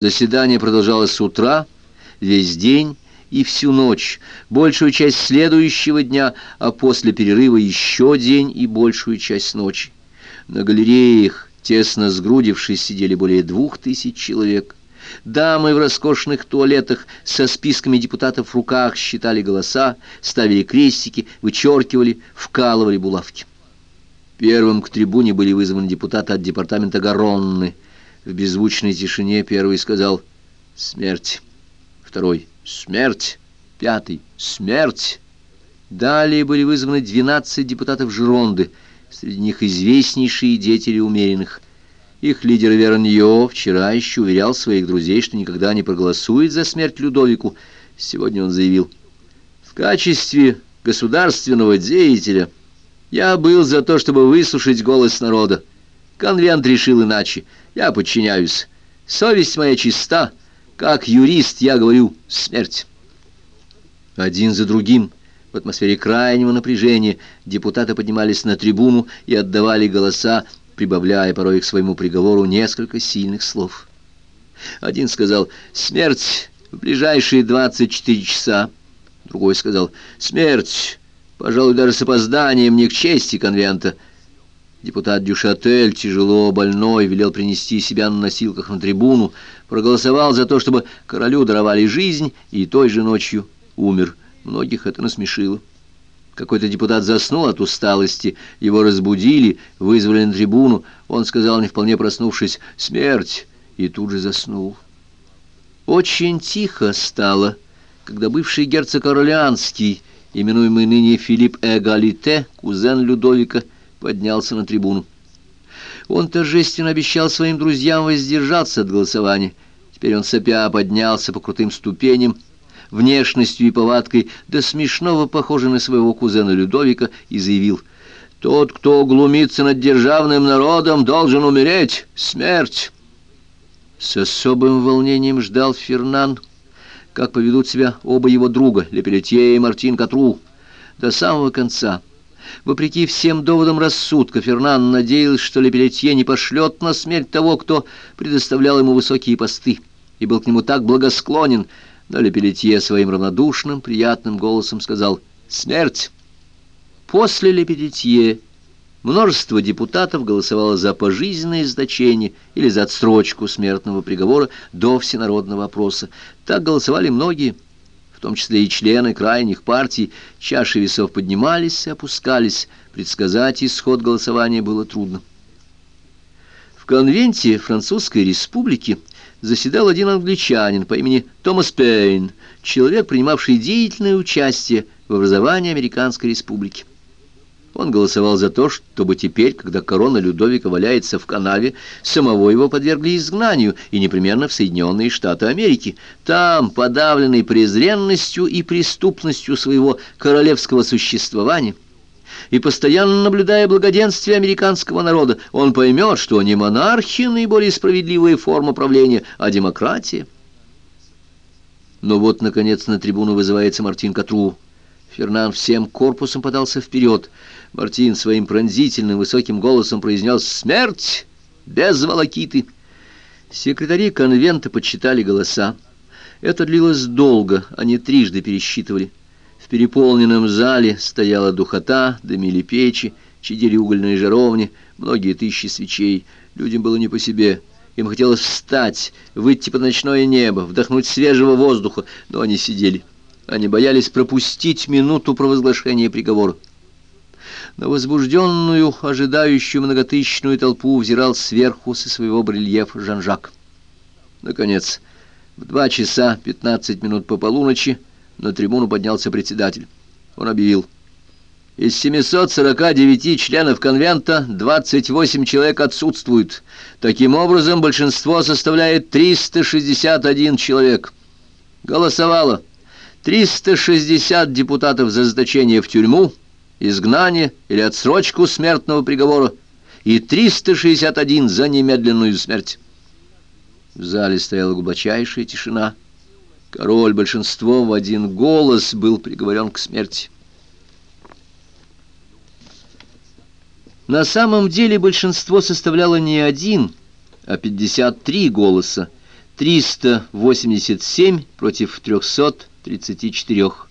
Заседание продолжалось с утра, весь день и всю ночь, большую часть следующего дня, а после перерыва еще день и большую часть ночи. На галереях, тесно сгрудившись, сидели более двух тысяч человек. Дамы в роскошных туалетах со списками депутатов в руках считали голоса, ставили крестики, вычеркивали, вкалывали булавки. Первым к трибуне были вызваны депутаты от департамента Гаронны – в беззвучной тишине первый сказал «Смерть». Второй «Смерть». Пятый «Смерть». Далее были вызваны двенадцать депутатов Жеронды, среди них известнейшие деятели умеренных. Их лидер Верньо вчера еще уверял своих друзей, что никогда не проголосует за смерть Людовику. Сегодня он заявил, «В качестве государственного деятеля я был за то, чтобы выслушать голос народа. Конвент решил иначе. Я подчиняюсь. Совесть моя чиста. Как юрист я говорю «смерть». Один за другим, в атмосфере крайнего напряжения, депутаты поднимались на трибуну и отдавали голоса, прибавляя порой к своему приговору несколько сильных слов. Один сказал «Смерть в ближайшие 24 часа». Другой сказал «Смерть, пожалуй, даже с опозданием не к чести конвента». Депутат Дюшатель, тяжело больной, велел принести себя на носилках на трибуну, проголосовал за то, чтобы королю даровали жизнь, и той же ночью умер. Многих это насмешило. Какой-то депутат заснул от усталости, его разбудили, вызвали на трибуну. Он сказал, не вполне проснувшись, «Смерть!» и тут же заснул. Очень тихо стало, когда бывший герцог Орлеанский, именуемый ныне Филипп Эгалите, кузен Людовика, поднялся на трибуну. Он торжественно обещал своим друзьям воздержаться от голосования. Теперь он сопя поднялся по крутым ступеням, внешностью и повадкой, до смешного похожий на своего кузена Людовика, и заявил, «Тот, кто глумится над державным народом, должен умереть. Смерть!» С особым волнением ждал Фернан, как поведут себя оба его друга, Лепелетье и Мартин Катру, до самого конца. Вопреки всем доводам рассудка, Фернан надеялся, что Лепелетье не пошлет на смерть того, кто предоставлял ему высокие посты, и был к нему так благосклонен, но Лепелетье своим равнодушным, приятным голосом сказал «Смерть!». После Лепелетье множество депутатов голосовало за пожизненное значение или за отсрочку смертного приговора до всенародного опроса. Так голосовали многие в том числе и члены крайних партий, чаши весов поднимались и опускались, предсказать исход голосования было трудно. В конвенте Французской республики заседал один англичанин по имени Томас Пейн, человек, принимавший деятельное участие в образовании Американской республики. Он голосовал за то, чтобы теперь, когда корона Людовика валяется в канаве, самого его подвергли изгнанию и непременно в Соединенные Штаты Америки. Там, подавленный презренностью и преступностью своего королевского существования, и постоянно наблюдая благоденствие американского народа, он поймет, что не монархия наиболее справедливая форма правления, а демократия. Но вот, наконец, на трибуну вызывается Мартин Катру. Фернан всем корпусом подался вперед. Мартин своим пронзительным высоким голосом произнес «Смерть! Без волокиты!» Секретари конвента подсчитали голоса. Это длилось долго, они трижды пересчитывали. В переполненном зале стояла духота, дымили печи, чадили угольные жаровни, многие тысячи свечей. Людям было не по себе. Им хотелось встать, выйти под ночное небо, вдохнуть свежего воздуха, но они сидели. Они боялись пропустить минуту провозглашения приговора. На возбужденную, ожидающую многотысячную толпу взирал сверху со своего барельефа Жан-Жак. Наконец, в два часа пятнадцать минут по полуночи на трибуну поднялся председатель. Он объявил. Из 749 членов конвента 28 человек отсутствуют. Таким образом, большинство составляет 361 человек. Голосовало 360 депутатов за заточение в тюрьму, изгнание или отсрочку смертного приговора и 361 за немедленную смерть. В зале стояла глубочайшая тишина. Король большинством в один голос был приговорен к смерти. На самом деле большинство составляло не один, а 53 голоса, 387 против 334.